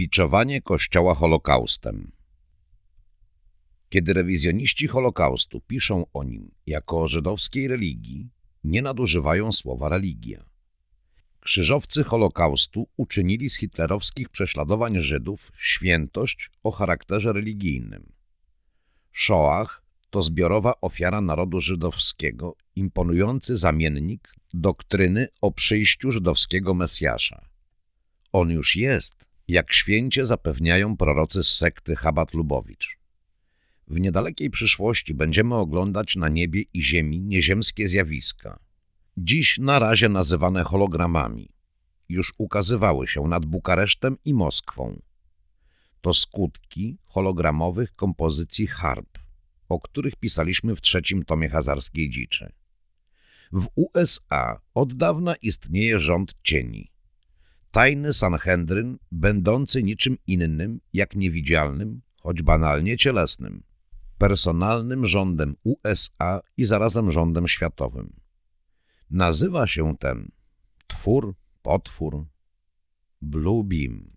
Biczowanie Kościoła Holokaustem Kiedy rewizjoniści Holokaustu piszą o nim jako o żydowskiej religii, nie nadużywają słowa religia. Krzyżowcy Holokaustu uczynili z hitlerowskich prześladowań Żydów świętość o charakterze religijnym. Shoah to zbiorowa ofiara narodu żydowskiego, imponujący zamiennik doktryny o przyjściu żydowskiego Mesjasza. On już jest, jak święcie zapewniają prorocy z sekty Chabad Lubowicz. W niedalekiej przyszłości będziemy oglądać na niebie i ziemi nieziemskie zjawiska, dziś na razie nazywane hologramami. Już ukazywały się nad Bukaresztem i Moskwą. To skutki hologramowych kompozycji harp, o których pisaliśmy w trzecim tomie Hazarskiej Dziczy. W USA od dawna istnieje rząd cieni. Tajny Sanhedryn, będący niczym innym jak niewidzialnym, choć banalnie cielesnym, personalnym rządem USA i zarazem rządem światowym. Nazywa się ten twór, potwór, Blue Beam.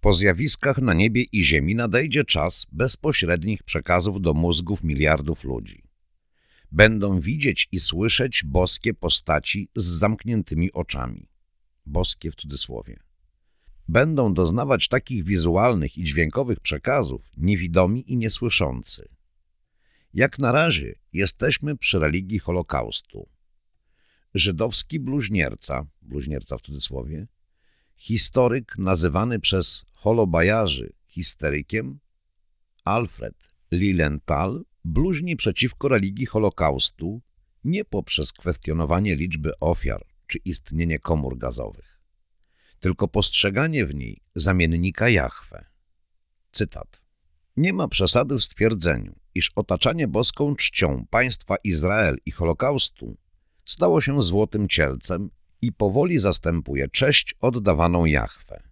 Po zjawiskach na niebie i ziemi nadejdzie czas bezpośrednich przekazów do mózgów miliardów ludzi. Będą widzieć i słyszeć boskie postaci z zamkniętymi oczami. Boskie w cudzysłowie. Będą doznawać takich wizualnych i dźwiękowych przekazów niewidomi i niesłyszący. Jak na razie jesteśmy przy religii Holokaustu. Żydowski bluźnierca, bluźnierca w cudzysłowie, historyk nazywany przez holobajarzy histerykiem, Alfred Lilienthal bluźni przeciwko religii Holokaustu nie poprzez kwestionowanie liczby ofiar czy istnienie komór gazowych, tylko postrzeganie w niej zamiennika Jahwe. Cytat. Nie ma przesady w stwierdzeniu, iż otaczanie boską czcią państwa Izrael i Holokaustu stało się złotym cielcem i powoli zastępuje cześć oddawaną Jahwe.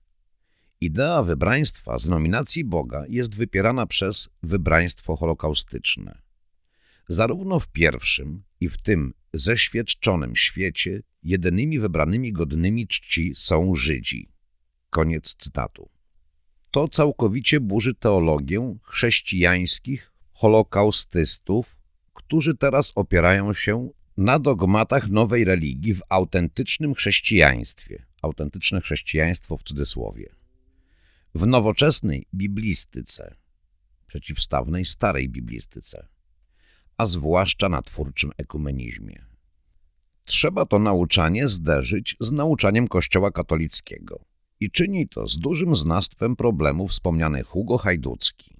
Idea wybraństwa z nominacji Boga jest wypierana przez wybraństwo holokaustyczne. Zarówno w pierwszym i w tym zeświadczonym świecie jedynymi wybranymi godnymi czci są Żydzi. Koniec cytatu. To całkowicie burzy teologię chrześcijańskich holokaustystów, którzy teraz opierają się na dogmatach nowej religii w autentycznym chrześcijaństwie. Autentyczne chrześcijaństwo w cudzysłowie. W nowoczesnej biblistyce, przeciwstawnej starej biblistyce, a zwłaszcza na twórczym ekumenizmie. Trzeba to nauczanie zderzyć z nauczaniem Kościoła katolickiego i czyni to z dużym znastwem problemu wspomniany Hugo Hajducki.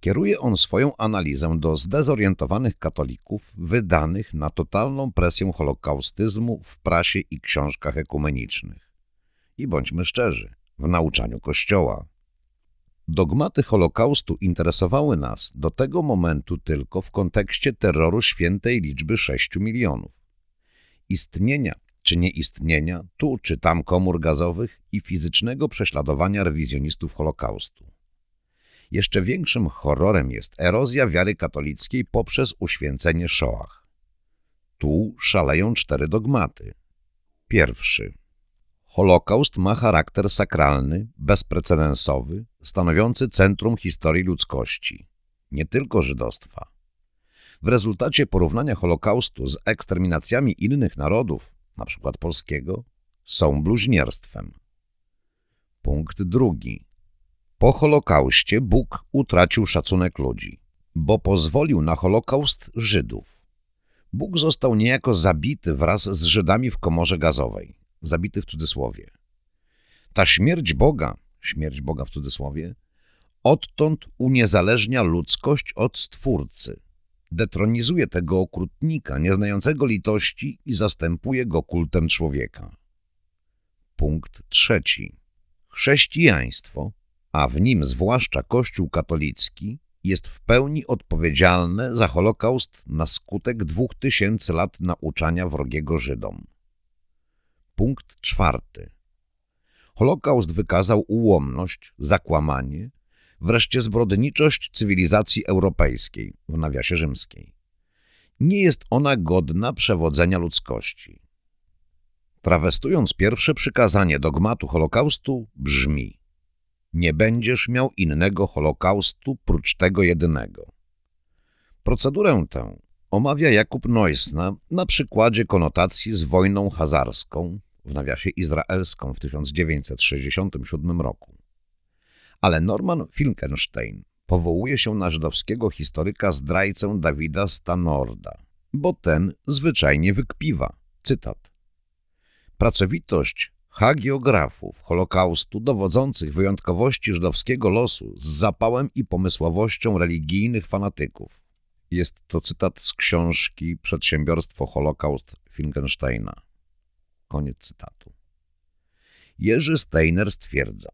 Kieruje on swoją analizę do zdezorientowanych katolików wydanych na totalną presję holokaustyzmu w prasie i książkach ekumenicznych. I bądźmy szczerzy, w nauczaniu Kościoła. Dogmaty Holokaustu interesowały nas do tego momentu tylko w kontekście terroru świętej liczby 6 milionów. Istnienia czy nieistnienia tu czy tam komór gazowych i fizycznego prześladowania rewizjonistów Holokaustu. Jeszcze większym horrorem jest erozja wiary katolickiej poprzez uświęcenie Shoah. Tu szaleją cztery dogmaty. Pierwszy. Holokaust ma charakter sakralny, bezprecedensowy, stanowiący centrum historii ludzkości, nie tylko żydostwa. W rezultacie porównania Holokaustu z eksterminacjami innych narodów, np. polskiego, są bluźnierstwem. Punkt drugi. Po Holokauście Bóg utracił szacunek ludzi, bo pozwolił na Holokaust Żydów. Bóg został niejako zabity wraz z Żydami w komorze gazowej. Zabity w cudzysłowie. Ta śmierć Boga, śmierć Boga w cudzysłowie, odtąd uniezależnia ludzkość od Stwórcy. Detronizuje tego okrutnika, nieznającego litości i zastępuje go kultem człowieka. Punkt trzeci. Chrześcijaństwo a w nim zwłaszcza Kościół katolicki, jest w pełni odpowiedzialne za Holokaust na skutek dwóch tysięcy lat nauczania wrogiego Żydom. Punkt czwarty. Holokaust wykazał ułomność, zakłamanie, wreszcie zbrodniczość cywilizacji europejskiej, w nawiasie rzymskiej. Nie jest ona godna przewodzenia ludzkości. Trawestując pierwsze przykazanie dogmatu Holokaustu brzmi nie będziesz miał innego Holokaustu prócz tego jedynego. Procedurę tę omawia Jakub Neusna na przykładzie konotacji z wojną hazarską, w nawiasie izraelską w 1967 roku. Ale Norman Finkelstein powołuje się na żydowskiego historyka zdrajcę Dawida Stanorda, bo ten zwyczajnie wykpiwa. Cytat. Pracowitość hagiografów Holokaustu dowodzących wyjątkowości żydowskiego losu z zapałem i pomysłowością religijnych fanatyków. Jest to cytat z książki Przedsiębiorstwo Holokaust Finkensteina. Koniec cytatu. Jerzy Steiner stwierdza,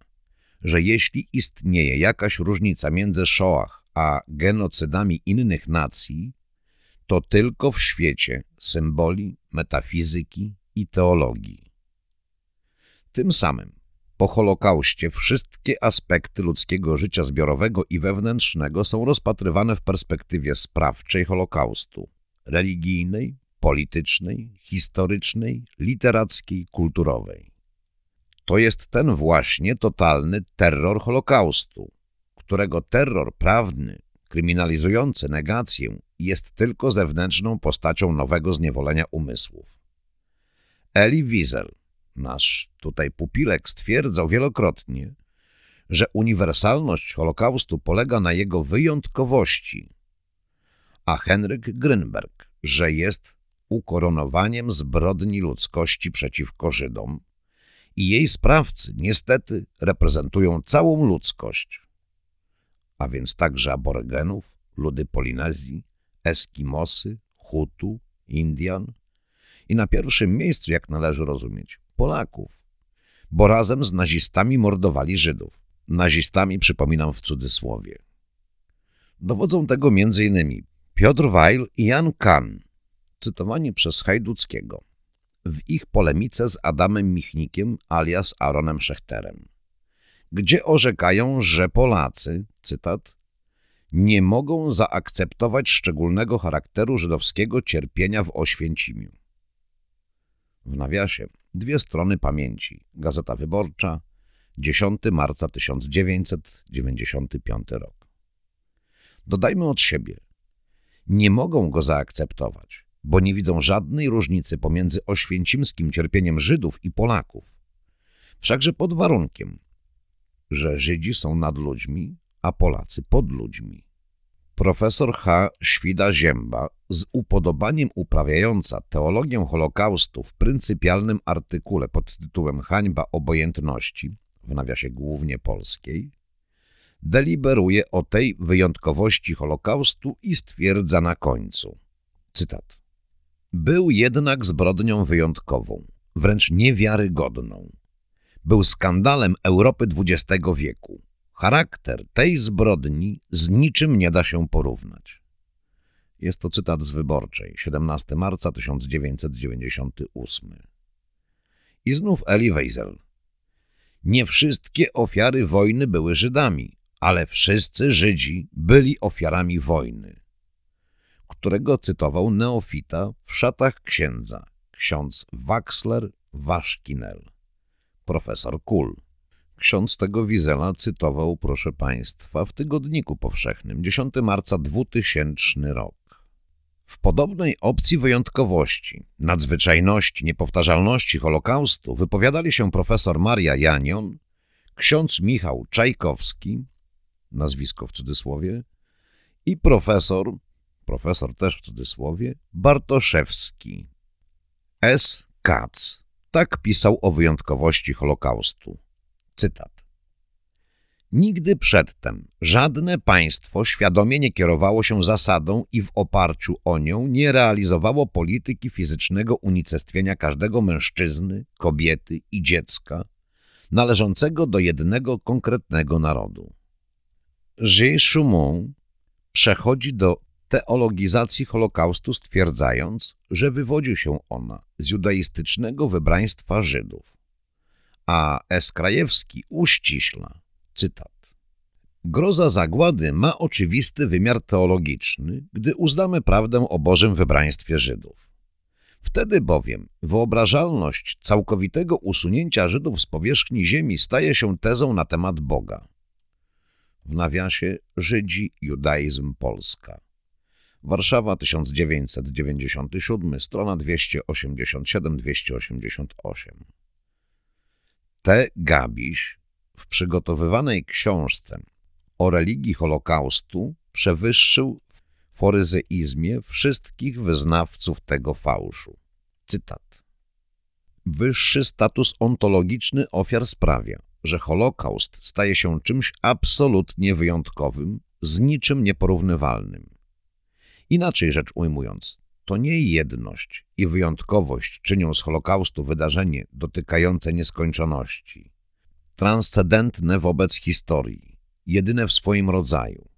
że jeśli istnieje jakaś różnica między Shoah a genocydami innych nacji, to tylko w świecie symboli, metafizyki i teologii. Tym samym po Holokauście wszystkie aspekty ludzkiego życia zbiorowego i wewnętrznego są rozpatrywane w perspektywie sprawczej Holokaustu religijnej, politycznej, historycznej, literackiej, kulturowej. To jest ten właśnie totalny terror Holokaustu, którego terror prawny, kryminalizujący negację, jest tylko zewnętrzną postacią nowego zniewolenia umysłów. Eli Wiesel, nasz tutaj pupilek, stwierdzał wielokrotnie, że uniwersalność Holokaustu polega na jego wyjątkowości, a Henryk Grünberg, że jest ukoronowaniem zbrodni ludzkości przeciwko Żydom i jej sprawcy niestety reprezentują całą ludzkość, a więc także aborygenów, ludy Polinezji, Eskimosy, Hutu, Indian i na pierwszym miejscu, jak należy rozumieć, Polaków, bo razem z nazistami mordowali Żydów. Nazistami przypominam w cudzysłowie. Dowodzą tego m.in. Piotr Weil i Jan Kahn, cytowani przez Hajduckiego. W ich polemice z Adamem Michnikiem alias Aaronem Szechterem, gdzie orzekają, że Polacy, cytat, nie mogą zaakceptować szczególnego charakteru żydowskiego cierpienia w Oświęcimiu. W nawiasie dwie strony pamięci, Gazeta Wyborcza, 10 marca 1995 rok. Dodajmy od siebie, nie mogą go zaakceptować, bo nie widzą żadnej różnicy pomiędzy oświęcimskim cierpieniem Żydów i Polaków. Wszakże pod warunkiem, że Żydzi są nad ludźmi, a Polacy pod ludźmi. Profesor H. Świda-Zięba z upodobaniem uprawiająca teologię Holokaustu w pryncypialnym artykule pod tytułem Hańba obojętności, w nawiasie głównie polskiej, deliberuje o tej wyjątkowości Holokaustu i stwierdza na końcu, cytat, był jednak zbrodnią wyjątkową, wręcz niewiarygodną. Był skandalem Europy XX wieku. Charakter tej zbrodni z niczym nie da się porównać. Jest to cytat z Wyborczej, 17 marca 1998. I znów Eli Weisel. Nie wszystkie ofiary wojny były Żydami, ale wszyscy Żydzi byli ofiarami wojny, którego cytował neofita w szatach księdza, ksiądz Waxler Waszkinel, profesor Kul. Ksiądz tego Wizela cytował, proszę Państwa, w Tygodniku Powszechnym, 10 marca 2000 rok. W podobnej opcji wyjątkowości, nadzwyczajności, niepowtarzalności Holokaustu wypowiadali się profesor Maria Janion, ksiądz Michał Czajkowski, nazwisko w cudzysłowie, i profesor, profesor też w cudzysłowie, Bartoszewski. S. Katz tak pisał o wyjątkowości Holokaustu. Cytat. Nigdy przedtem żadne państwo świadomie nie kierowało się zasadą i w oparciu o nią nie realizowało polityki fizycznego unicestwienia każdego mężczyzny, kobiety i dziecka należącego do jednego konkretnego narodu. G. Chaumont przechodzi do teologizacji Holokaustu stwierdzając, że wywodzi się ona z judaistycznego wybraństwa Żydów. A Eskrajewski uściśla, cytat, Groza zagłady ma oczywisty wymiar teologiczny, gdy uznamy prawdę o Bożym wybraństwie Żydów. Wtedy bowiem wyobrażalność całkowitego usunięcia Żydów z powierzchni ziemi staje się tezą na temat Boga. W nawiasie Żydzi, Judaizm, Polska. Warszawa 1997, strona 287-288. T. Gabiś w przygotowywanej książce o religii Holokaustu przewyższył w foryzeizmie wszystkich wyznawców tego fałszu. Cytat. Wyższy status ontologiczny ofiar sprawia, że Holokaust staje się czymś absolutnie wyjątkowym, z niczym nieporównywalnym. Inaczej rzecz ujmując, to nie jedność i wyjątkowość czynią z Holokaustu wydarzenie dotykające nieskończoności, transcendentne wobec historii, jedyne w swoim rodzaju.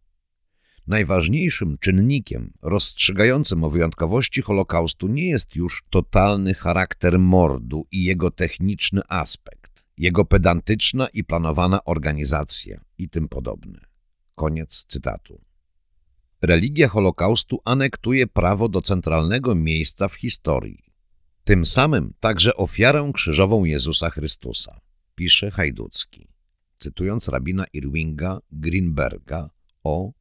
Najważniejszym czynnikiem rozstrzygającym o wyjątkowości Holokaustu nie jest już totalny charakter mordu i jego techniczny aspekt, jego pedantyczna i planowana organizacja i tym podobne. Koniec cytatu. Religia Holokaustu anektuje prawo do centralnego miejsca w historii. Tym samym także ofiarę krzyżową Jezusa Chrystusa, pisze Hajducki, cytując rabina Irwinga Greenberga o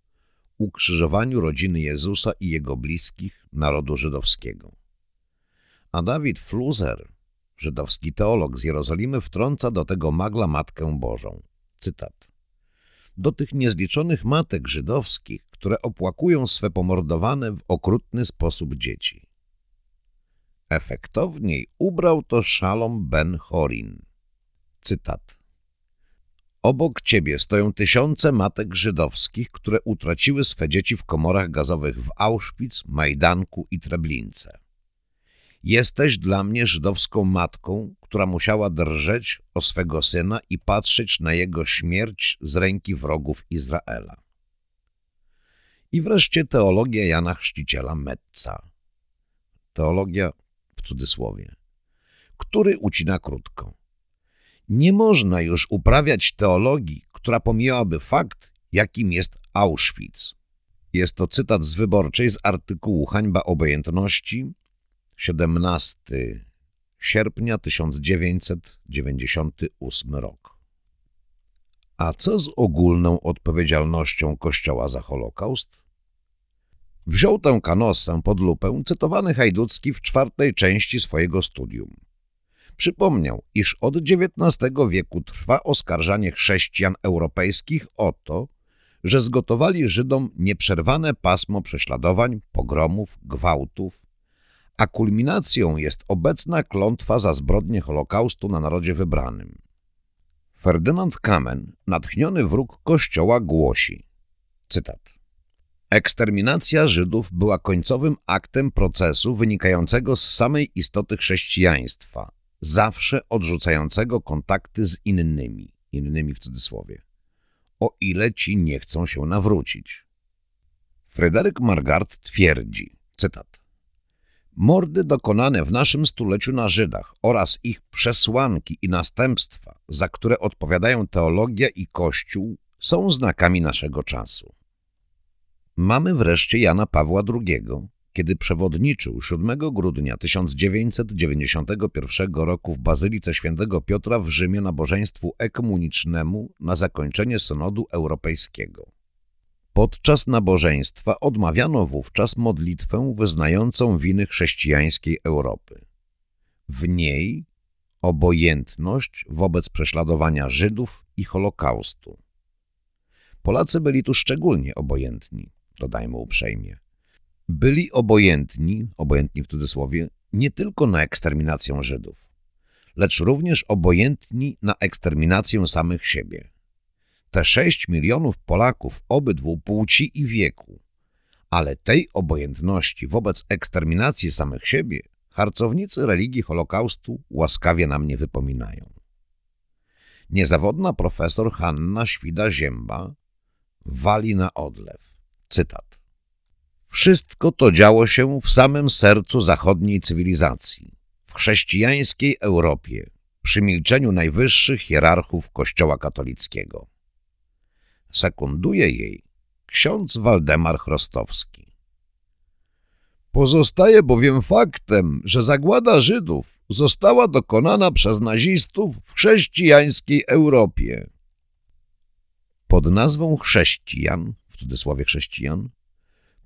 ukrzyżowaniu rodziny Jezusa i jego bliskich narodu żydowskiego. A Dawid Fluser, żydowski teolog z Jerozolimy, wtrąca do tego magla Matkę Bożą. Cytat. Do tych niezliczonych matek żydowskich, które opłakują swe pomordowane w okrutny sposób dzieci. Efektowniej ubrał to Szalom ben Horin. Cytat. Obok ciebie stoją tysiące matek żydowskich, które utraciły swe dzieci w komorach gazowych w Auschwitz, Majdanku i Treblince. Jesteś dla mnie żydowską matką, która musiała drżeć o swego syna i patrzeć na jego śmierć z ręki wrogów Izraela. I wreszcie teologia Jana Chrzciciela Metca. Teologia w cudzysłowie, który ucina krótko. Nie można już uprawiać teologii, która pomijałaby fakt, jakim jest Auschwitz. Jest to cytat z wyborczej z artykułu Hańba obojętności 17 sierpnia 1998 rok. A co z ogólną odpowiedzialnością Kościoła za Holokaust? Wziął tę kanosę pod lupę cytowany Hajducki w czwartej części swojego studium. Przypomniał, iż od XIX wieku trwa oskarżanie chrześcijan europejskich o to, że zgotowali Żydom nieprzerwane pasmo prześladowań, pogromów, gwałtów, a kulminacją jest obecna klątwa za zbrodnie Holokaustu na narodzie wybranym. Ferdynand Kamen, natchniony wróg Kościoła, głosi, cytat, Eksterminacja Żydów była końcowym aktem procesu wynikającego z samej istoty chrześcijaństwa, zawsze odrzucającego kontakty z innymi, innymi w cudzysłowie, o ile ci nie chcą się nawrócić. Fryderyk Margard twierdzi, cytat, Mordy dokonane w naszym stuleciu na Żydach oraz ich przesłanki i następstwa, za które odpowiadają teologia i Kościół, są znakami naszego czasu. Mamy wreszcie Jana Pawła II, kiedy przewodniczył 7 grudnia 1991 roku w Bazylice Świętego Piotra w Rzymie nabożeństwu ekumenicznemu na zakończenie Synodu Europejskiego. Podczas nabożeństwa odmawiano wówczas modlitwę wyznającą winy chrześcijańskiej Europy. W niej obojętność wobec prześladowania Żydów i Holokaustu. Polacy byli tu szczególnie obojętni, dodajmy uprzejmie. Byli obojętni, obojętni w cudzysłowie, nie tylko na eksterminację Żydów, lecz również obojętni na eksterminację samych siebie. Te sześć milionów Polaków obydwu płci i wieku, ale tej obojętności wobec eksterminacji samych siebie harcownicy religii Holokaustu łaskawie nam nie wypominają. Niezawodna profesor Hanna Świda-Zięba wali na odlew. Cytat. Wszystko to działo się w samym sercu zachodniej cywilizacji, w chrześcijańskiej Europie, przy milczeniu najwyższych hierarchów Kościoła katolickiego. Sekunduje jej ksiądz Waldemar Chrostowski. Pozostaje bowiem faktem, że zagłada Żydów została dokonana przez nazistów w chrześcijańskiej Europie. Pod nazwą chrześcijan, w cudzysłowie chrześcijan,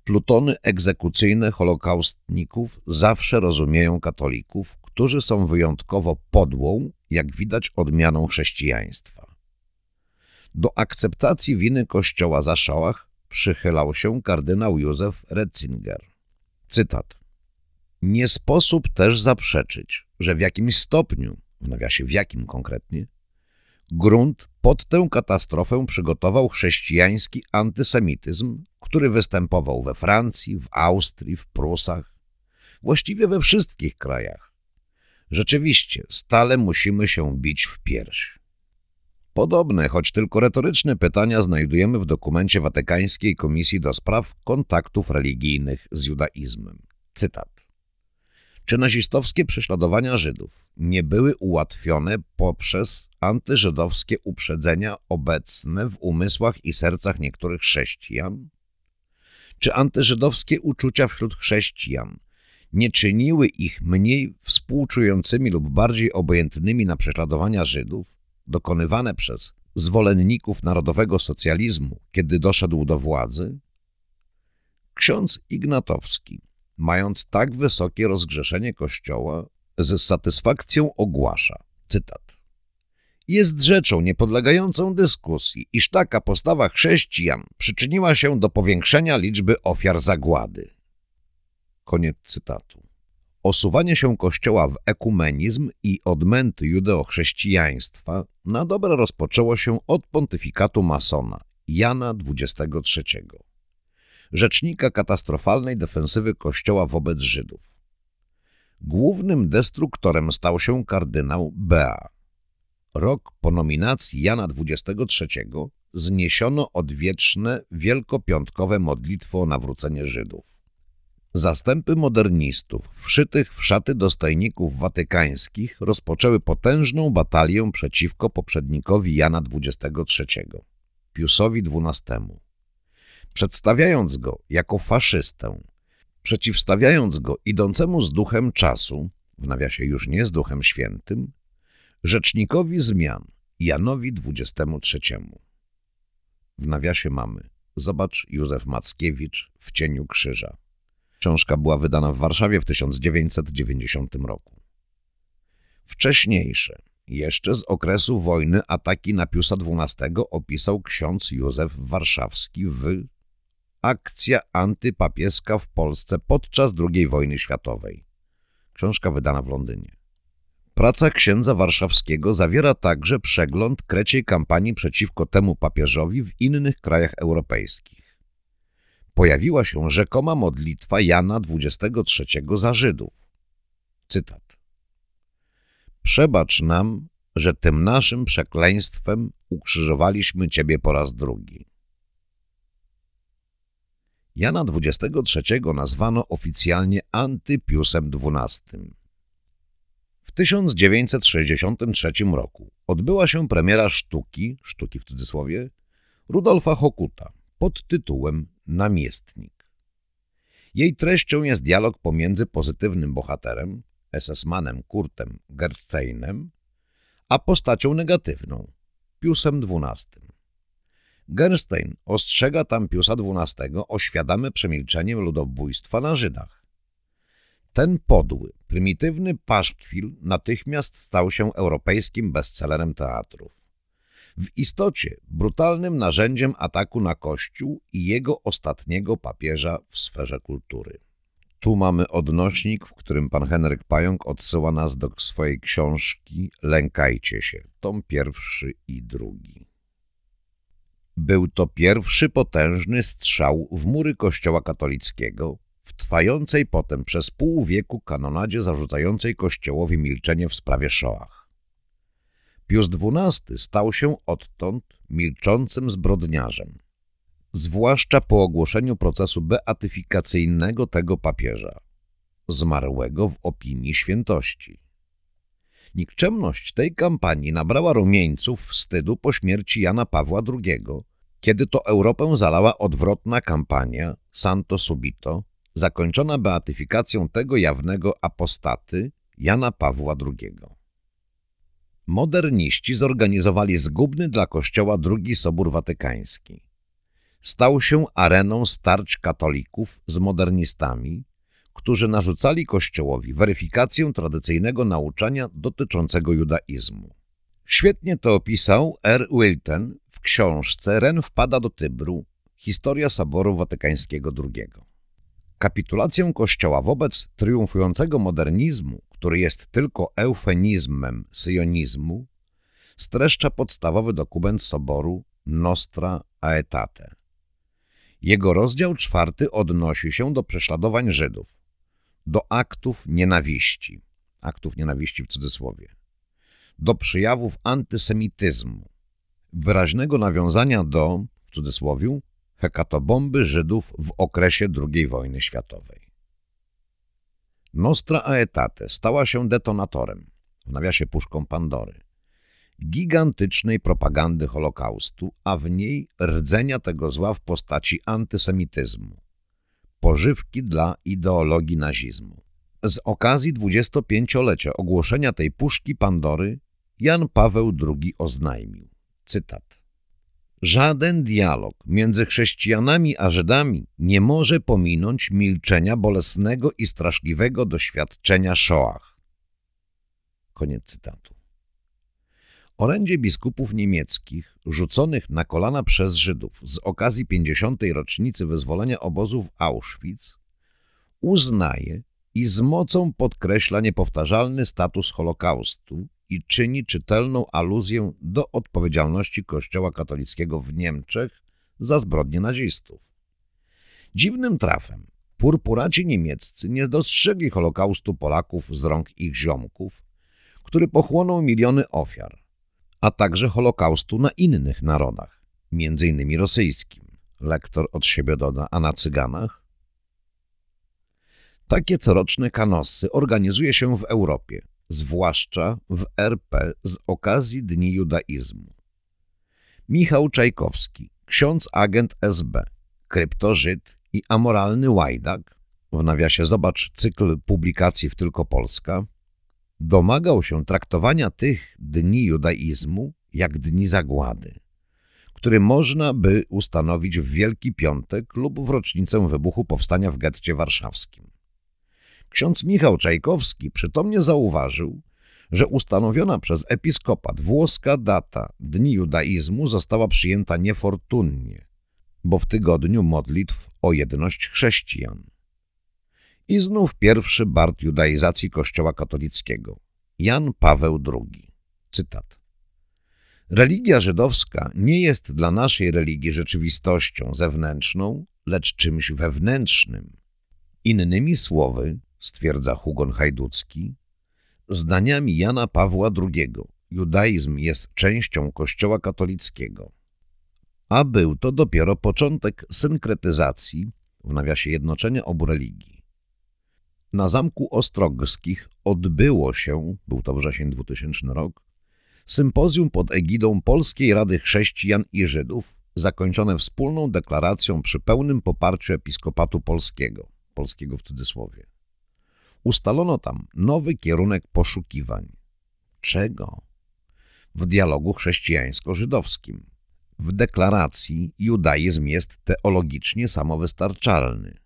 plutony egzekucyjne holokaustników zawsze rozumieją katolików, którzy są wyjątkowo podłą, jak widać, odmianą chrześcijaństwa. Do akceptacji winy Kościoła za Szałach przychylał się kardynał Józef Retzinger. Cytat. Nie sposób też zaprzeczyć, że w jakimś stopniu, w nawiasie w jakim konkretnie, grunt pod tę katastrofę przygotował chrześcijański antysemityzm, który występował we Francji, w Austrii, w Prusach, właściwie we wszystkich krajach. Rzeczywiście, stale musimy się bić w pierś. Podobne, choć tylko retoryczne pytania znajdujemy w dokumencie Watykańskiej Komisji do Spraw Kontaktów Religijnych z Judaizmem. Cytat. Czy nazistowskie prześladowania Żydów nie były ułatwione poprzez antyżydowskie uprzedzenia obecne w umysłach i sercach niektórych chrześcijan? Czy antyżydowskie uczucia wśród chrześcijan nie czyniły ich mniej współczującymi lub bardziej obojętnymi na prześladowania Żydów, dokonywane przez zwolenników narodowego socjalizmu, kiedy doszedł do władzy? Ksiądz Ignatowski, mając tak wysokie rozgrzeszenie Kościoła, z satysfakcją ogłasza, cytat, jest rzeczą niepodlegającą dyskusji, iż taka postawa chrześcijan przyczyniła się do powiększenia liczby ofiar zagłady. Koniec cytatu. Osuwanie się Kościoła w ekumenizm i odmęty judeochrześcijaństwa na dobre rozpoczęło się od pontyfikatu masona Jana XXIII, rzecznika katastrofalnej defensywy Kościoła wobec Żydów. Głównym destruktorem stał się kardynał Bea. Rok po nominacji Jana XXIII zniesiono odwieczne wielkopiątkowe modlitwo o nawrócenie Żydów. Zastępy modernistów, wszytych w szaty dostojników watykańskich, rozpoczęły potężną batalię przeciwko poprzednikowi Jana XXIII, Piusowi XII. Przedstawiając go jako faszystę, przeciwstawiając go idącemu z duchem czasu, w nawiasie już nie z duchem świętym, rzecznikowi zmian Janowi XXIII. W nawiasie mamy Zobacz Józef Mackiewicz w cieniu krzyża. Książka była wydana w Warszawie w 1990 roku. Wcześniejsze, jeszcze z okresu wojny ataki na Piusa XII opisał ksiądz Józef Warszawski w Akcja antypapieska w Polsce podczas II wojny światowej. Książka wydana w Londynie. Praca księdza warszawskiego zawiera także przegląd kreciej kampanii przeciwko temu papieżowi w innych krajach europejskich. Pojawiła się rzekoma modlitwa Jana XXIII za Żydów. Cytat. Przebacz nam, że tym naszym przekleństwem ukrzyżowaliśmy Ciebie po raz drugi. Jana XXIII nazwano oficjalnie antypiusem XII. W 1963 roku odbyła się premiera sztuki, sztuki w cudzysłowie, Rudolfa Hokuta pod tytułem Namiestnik. Jej treścią jest dialog pomiędzy pozytywnym bohaterem, SS-manem Kurtem Gersteinem, a postacią negatywną, Piusem XII. Gerstein ostrzega tam Piusa XII o świadome przemilczenie ludobójstwa na Żydach. Ten podły, prymitywny paszkwil natychmiast stał się europejskim bestsellerem teatrów. W istocie brutalnym narzędziem ataku na Kościół i jego ostatniego papieża w sferze kultury. Tu mamy odnośnik, w którym pan Henryk Pająk odsyła nas do swojej książki Lękajcie się, tom pierwszy i drugi. Był to pierwszy potężny strzał w mury kościoła katolickiego, w trwającej potem przez pół wieku kanonadzie zarzucającej kościołowi milczenie w sprawie Szoach. Pius XII stał się odtąd milczącym zbrodniarzem, zwłaszcza po ogłoszeniu procesu beatyfikacyjnego tego papieża, zmarłego w opinii świętości. Nikczemność tej kampanii nabrała rumieńców wstydu po śmierci Jana Pawła II, kiedy to Europę zalała odwrotna kampania Santo Subito, zakończona beatyfikacją tego jawnego apostaty Jana Pawła II. Moderniści zorganizowali zgubny dla Kościoła II Sobór Watykański. Stał się areną starć katolików z modernistami, którzy narzucali Kościołowi weryfikację tradycyjnego nauczania dotyczącego judaizmu. Świetnie to opisał R. Wilton w książce Ren wpada do Tybru – Historia Soboru Watykańskiego II. Kapitulację Kościoła wobec triumfującego modernizmu, który jest tylko eufemizmem syjonizmu, streszcza podstawowy dokument Soboru Nostra Aetate. Jego rozdział czwarty odnosi się do prześladowań Żydów, do aktów nienawiści, aktów nienawiści w cudzysłowie, do przyjawów antysemityzmu, wyraźnego nawiązania do, w cudzysłowie, hekatobomby Żydów w okresie II wojny światowej. Nostra Aetate stała się detonatorem, w nawiasie puszką Pandory, gigantycznej propagandy Holokaustu, a w niej rdzenia tego zła w postaci antysemityzmu, pożywki dla ideologii nazizmu. Z okazji 25-lecia ogłoszenia tej puszki Pandory Jan Paweł II oznajmił, cytat, Żaden dialog między chrześcijanami a Żydami nie może pominąć milczenia bolesnego i straszliwego doświadczenia Shoah. Koniec cytatu. Orędzie biskupów niemieckich, rzuconych na kolana przez Żydów z okazji 50. rocznicy wyzwolenia obozów Auschwitz, uznaje i z mocą podkreśla niepowtarzalny status Holokaustu i czyni czytelną aluzję do odpowiedzialności Kościoła katolickiego w Niemczech za zbrodnie nazistów. Dziwnym trafem purpuraci niemieccy nie dostrzegli Holokaustu Polaków z rąk ich ziomków, który pochłonął miliony ofiar, a także Holokaustu na innych narodach, innymi rosyjskim. Lektor od siebie doda, a na Cyganach? Takie coroczne kanosy organizuje się w Europie, zwłaszcza w RP z okazji Dni Judaizmu. Michał Czajkowski, ksiądz agent SB, kryptożyd i amoralny łajdak, w nawiasie zobacz cykl publikacji w Tylko Polska, domagał się traktowania tych dni judaizmu jak dni zagłady, który można by ustanowić w Wielki Piątek lub w rocznicę wybuchu powstania w getcie warszawskim. Ksiądz Michał Czajkowski przytomnie zauważył, że ustanowiona przez episkopat włoska data Dni Judaizmu została przyjęta niefortunnie, bo w tygodniu modlitw o jedność chrześcijan. I znów pierwszy bart judaizacji Kościoła katolickiego, Jan Paweł II. Cytat. Religia żydowska nie jest dla naszej religii rzeczywistością zewnętrzną, lecz czymś wewnętrznym. Innymi słowy, stwierdza Hugon Hajducki, zdaniami Jana Pawła II judaizm jest częścią Kościoła katolickiego, a był to dopiero początek synkretyzacji, w nawiasie jednoczenia obu religii. Na Zamku Ostrogskich odbyło się, był to wrzesień 2000 rok, sympozjum pod egidą Polskiej Rady Chrześcijan i Żydów, zakończone wspólną deklaracją przy pełnym poparciu Episkopatu Polskiego, polskiego w cudzysłowie. Ustalono tam nowy kierunek poszukiwań. Czego? W dialogu chrześcijańsko-żydowskim. W deklaracji judaizm jest teologicznie samowystarczalny.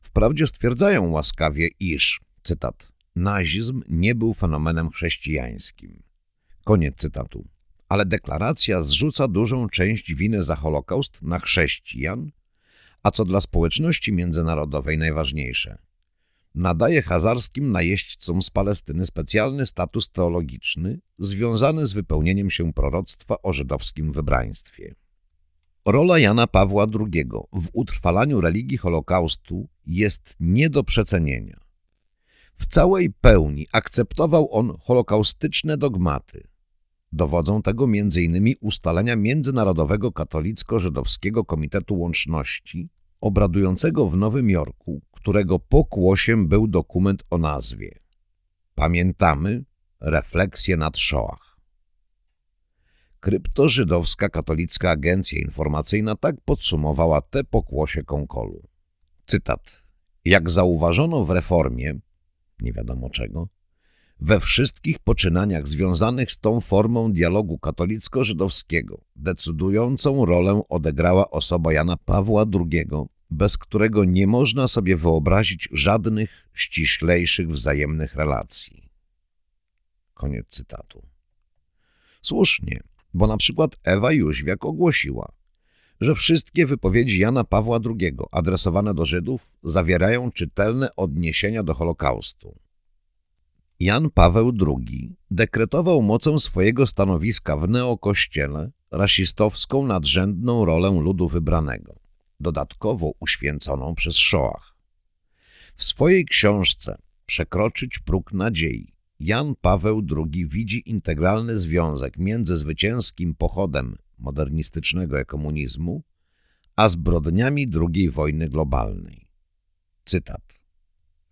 Wprawdzie stwierdzają łaskawie, iż, cytat, nazizm nie był fenomenem chrześcijańskim. Koniec cytatu. Ale deklaracja zrzuca dużą część winy za Holokaust na chrześcijan, a co dla społeczności międzynarodowej najważniejsze, nadaje hazarskim najeźdźcom z Palestyny specjalny status teologiczny związany z wypełnieniem się proroctwa o żydowskim wybraństwie. Rola Jana Pawła II w utrwalaniu religii Holokaustu jest nie do przecenienia. W całej pełni akceptował on holokaustyczne dogmaty. Dowodzą tego m.in. ustalenia Międzynarodowego Katolicko-Żydowskiego Komitetu Łączności, obradującego w Nowym Jorku, którego pokłosiem był dokument o nazwie Pamiętamy refleksję nad Shoah. Kryptożydowska katolicka agencja informacyjna tak podsumowała te pokłosie Konkolu. Cytat. Jak zauważono w reformie, nie wiadomo czego, we wszystkich poczynaniach związanych z tą formą dialogu katolicko-żydowskiego decydującą rolę odegrała osoba Jana Pawła II, bez którego nie można sobie wyobrazić żadnych ściślejszych wzajemnych relacji. Koniec cytatu. Słusznie, bo na przykład Ewa Jóźwiak ogłosiła, że wszystkie wypowiedzi Jana Pawła II adresowane do Żydów zawierają czytelne odniesienia do Holokaustu. Jan Paweł II dekretował mocą swojego stanowiska w neokościele rasistowską nadrzędną rolę ludu wybranego, dodatkowo uświęconą przez Szoach. W swojej książce Przekroczyć próg nadziei Jan Paweł II widzi integralny związek między zwycięskim pochodem modernistycznego komunizmu a zbrodniami II wojny globalnej. Cytat.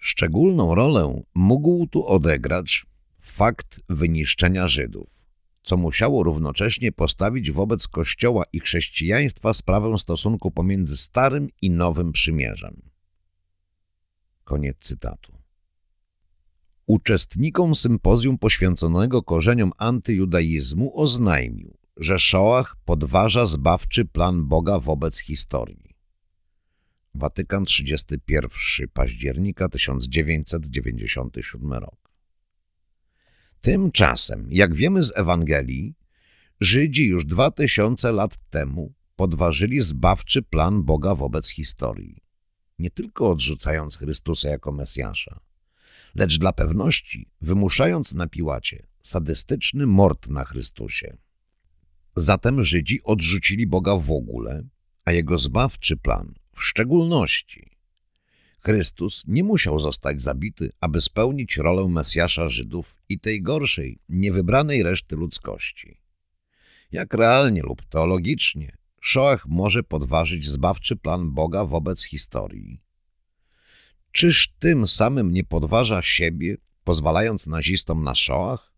Szczególną rolę mógł tu odegrać fakt wyniszczenia Żydów, co musiało równocześnie postawić wobec Kościoła i chrześcijaństwa sprawę stosunku pomiędzy Starym i Nowym Przymierzem. Koniec cytatu. Uczestnikom sympozjum poświęconego korzeniom antyjudaizmu oznajmił, że Szoach podważa zbawczy plan Boga wobec historii. Watykan 31 października 1997 rok. Tymczasem, jak wiemy z Ewangelii, Żydzi już dwa tysiące lat temu podważyli zbawczy plan Boga wobec historii, nie tylko odrzucając Chrystusa jako Mesjasza, lecz dla pewności wymuszając na Piłacie sadystyczny mord na Chrystusie. Zatem Żydzi odrzucili Boga w ogóle, a jego zbawczy plan w szczególności. Chrystus nie musiał zostać zabity, aby spełnić rolę Mesjasza Żydów i tej gorszej, niewybranej reszty ludzkości. Jak realnie lub teologicznie Szoach może podważyć zbawczy plan Boga wobec historii? Czyż tym samym nie podważa siebie, pozwalając nazistom na Szoach?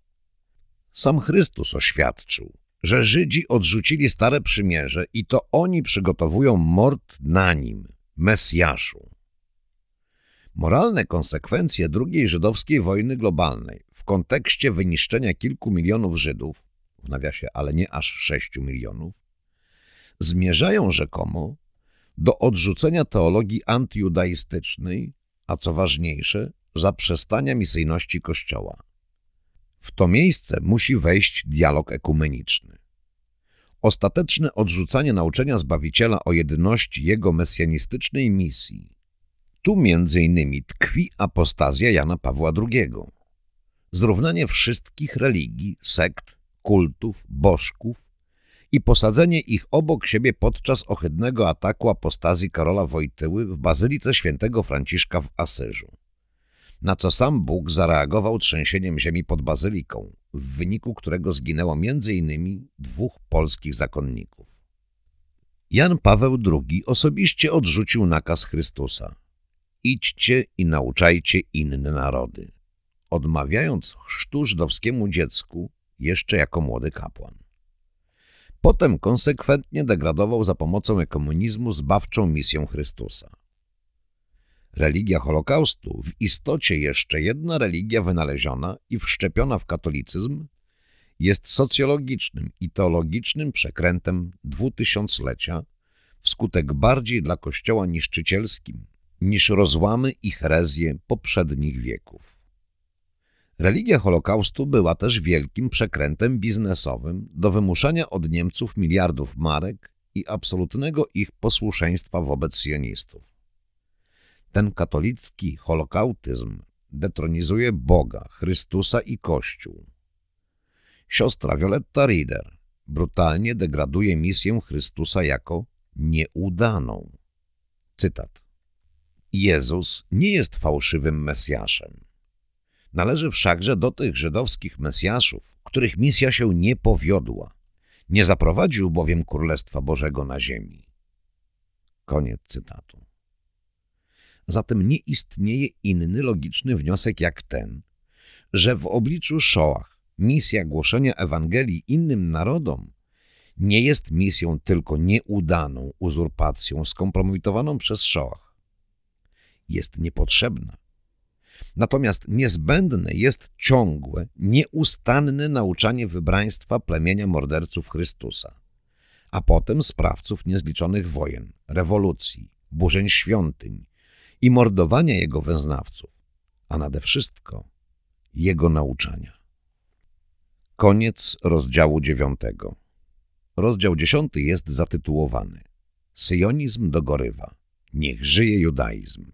Sam Chrystus oświadczył, że Żydzi odrzucili Stare Przymierze i to oni przygotowują mord na nim, Mesjaszu. Moralne konsekwencje II żydowskiej wojny globalnej w kontekście wyniszczenia kilku milionów Żydów, w nawiasie ale nie aż sześciu milionów, zmierzają rzekomo do odrzucenia teologii antyjudaistycznej, a co ważniejsze, zaprzestania misyjności Kościoła. W to miejsce musi wejść dialog ekumeniczny. Ostateczne odrzucanie nauczenia Zbawiciela o jedności Jego mesjanistycznej misji. Tu między innymi tkwi apostazja Jana Pawła II. Zrównanie wszystkich religii, sekt, kultów, bożków i posadzenie ich obok siebie podczas ohydnego ataku apostazji Karola Wojtyły w Bazylice Świętego Franciszka w Asyżu na co sam Bóg zareagował trzęsieniem ziemi pod bazyliką, w wyniku którego zginęło m.in. dwóch polskich zakonników. Jan Paweł II osobiście odrzucił nakaz Chrystusa. Idźcie i nauczajcie inne narody, odmawiając chrztu żydowskiemu dziecku jeszcze jako młody kapłan. Potem konsekwentnie degradował za pomocą komunizmu zbawczą misję Chrystusa. Religia Holokaustu w istocie jeszcze jedna religia wynaleziona i wszczepiona w katolicyzm jest socjologicznym i teologicznym przekrętem dwutysiąclecia wskutek bardziej dla Kościoła niszczycielskim niż rozłamy i herezje poprzednich wieków. Religia Holokaustu była też wielkim przekrętem biznesowym do wymuszania od Niemców miliardów marek i absolutnego ich posłuszeństwa wobec sionistów. Ten katolicki holokautyzm detronizuje Boga, Chrystusa i Kościół. Siostra Violetta Rieder brutalnie degraduje misję Chrystusa jako nieudaną. Cytat. Jezus nie jest fałszywym Mesjaszem. Należy wszakże do tych żydowskich Mesjaszów, których misja się nie powiodła. Nie zaprowadził bowiem Królestwa Bożego na ziemi. Koniec cytatu. Zatem nie istnieje inny logiczny wniosek jak ten, że w obliczu Szoach misja głoszenia Ewangelii innym narodom nie jest misją tylko nieudaną uzurpacją skompromitowaną przez Szoach. jest niepotrzebna. Natomiast niezbędne jest ciągłe, nieustanne nauczanie wybraństwa plemienia morderców Chrystusa, a potem sprawców niezliczonych wojen, rewolucji, burzeń świątyń i mordowania jego wyznawców, a nade wszystko jego nauczania. Koniec rozdziału dziewiątego. Rozdział dziesiąty jest zatytułowany Syjonizm dogorywa. Niech żyje judaizm.